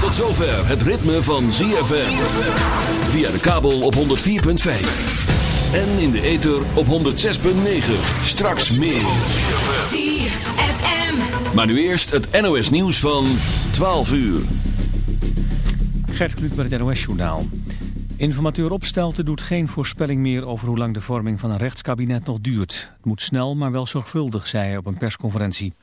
Tot zover het ritme van ZFM. Via de kabel op 104.5. En in de ether op 106.9. Straks meer. ZFM. Maar nu eerst het NOS nieuws van 12 uur. Gert Kluk met het NOS-journaal. Informateur Opstelten doet geen voorspelling meer over hoe lang de vorming van een rechtskabinet nog duurt. Het moet snel, maar wel zorgvuldig, zei hij op een persconferentie.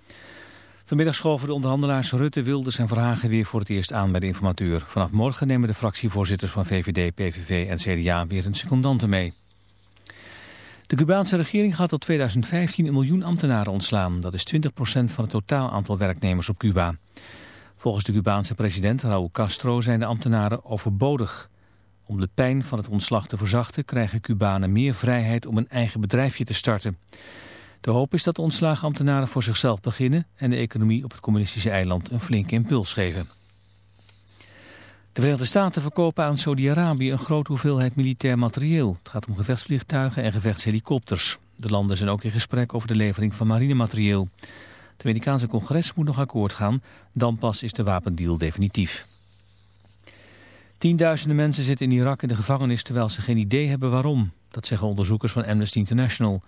Vanmiddag schoven de onderhandelaars Rutte, Wilders en Verhagen weer voor het eerst aan bij de informateur. Vanaf morgen nemen de fractievoorzitters van VVD, PVV en CDA weer een secondante mee. De Cubaanse regering gaat tot 2015 een miljoen ambtenaren ontslaan. Dat is 20% van het totaal aantal werknemers op Cuba. Volgens de Cubaanse president Raúl Castro zijn de ambtenaren overbodig. Om de pijn van het ontslag te verzachten krijgen Cubanen meer vrijheid om een eigen bedrijfje te starten. De hoop is dat de ontslagen ambtenaren voor zichzelf beginnen en de economie op het communistische eiland een flinke impuls geven. De Verenigde Staten verkopen aan Saudi-Arabië een grote hoeveelheid militair materieel. Het gaat om gevechtsvliegtuigen en gevechtshelikopters. De landen zijn ook in gesprek over de levering van marinematerieel. Het Amerikaanse congres moet nog akkoord gaan, dan pas is de wapendeal definitief. Tienduizenden mensen zitten in Irak in de gevangenis terwijl ze geen idee hebben waarom. Dat zeggen onderzoekers van Amnesty International.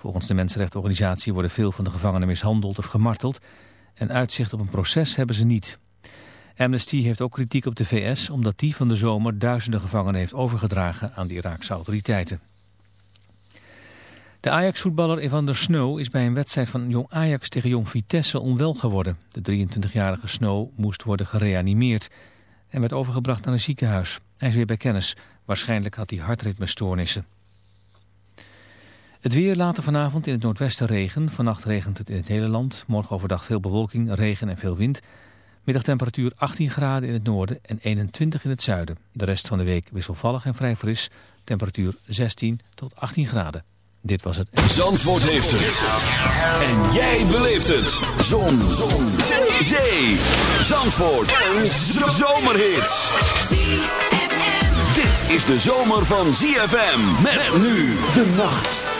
Volgens de mensenrechtenorganisatie worden veel van de gevangenen mishandeld of gemarteld. En uitzicht op een proces hebben ze niet. Amnesty heeft ook kritiek op de VS omdat die van de zomer duizenden gevangenen heeft overgedragen aan de Iraakse autoriteiten. De Ajax-voetballer Evander Snow is bij een wedstrijd van Jong Ajax tegen Jong Vitesse onwel geworden. De 23-jarige Snow moest worden gereanimeerd en werd overgebracht naar een ziekenhuis. Hij is weer bij kennis. Waarschijnlijk had hij hartritmestoornissen. Het weer later vanavond in het noordwesten regen. Vannacht regent het in het hele land. Morgen overdag veel bewolking, regen en veel wind. Middagtemperatuur 18 graden in het noorden en 21 in het zuiden. De rest van de week wisselvallig en vrij fris. Temperatuur 16 tot 18 graden. Dit was het. Zandvoort heeft het. En jij beleeft het. Zon. Zon. Zee. Zee. Zandvoort. Een zomerhit. Dit is de zomer van ZFM. Met nu de nacht.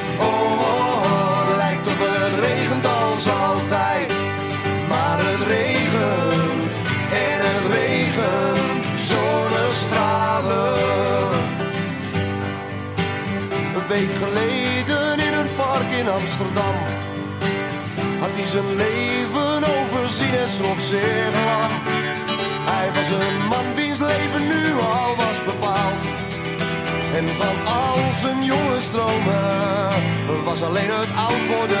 Geleden in een park in Amsterdam had hij zijn leven overzien en schrok zeer lang. Hij was een man wiens leven nu al was bepaald. En van al zijn jonge stromen was alleen het oud worden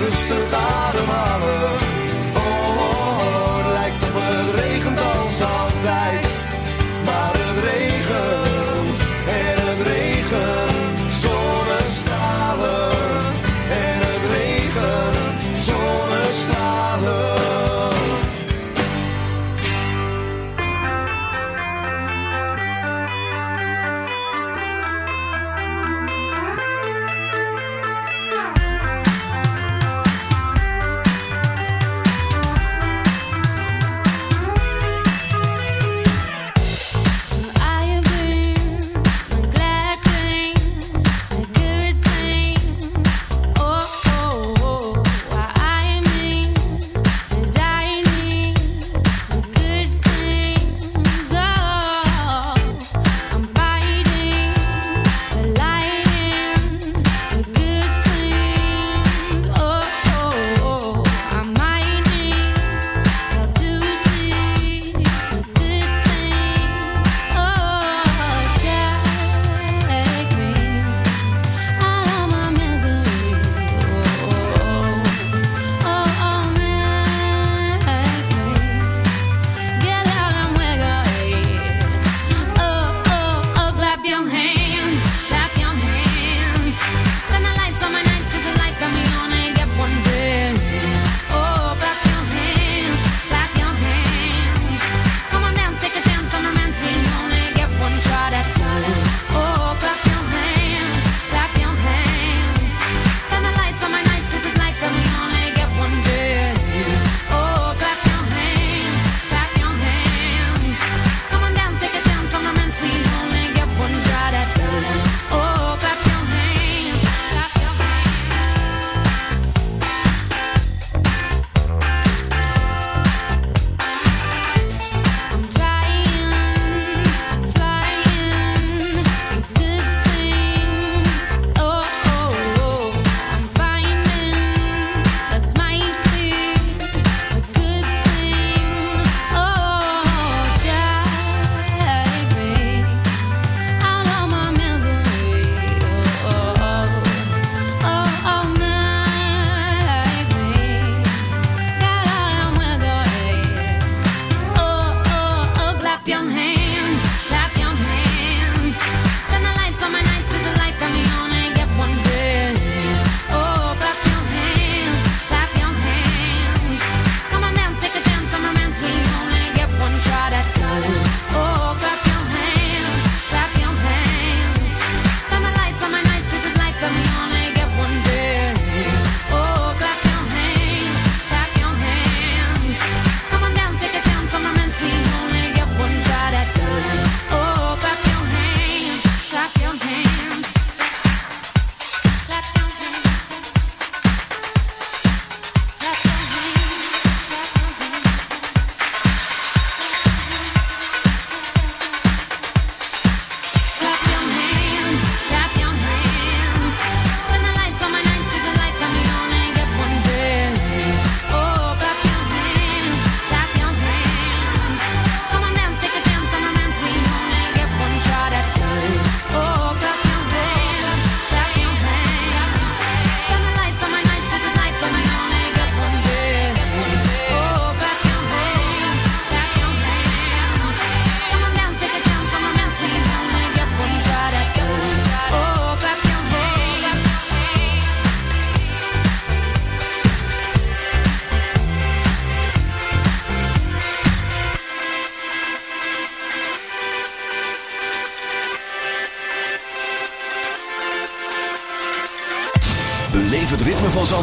rustig ademhalen.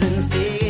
Brothers and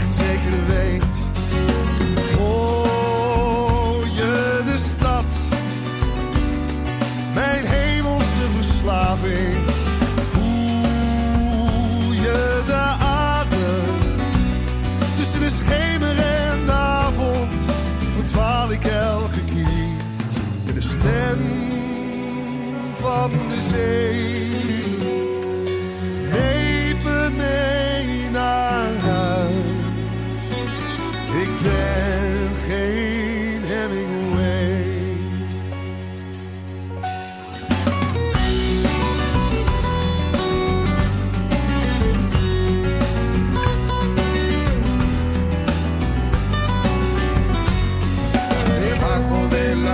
zegt ze.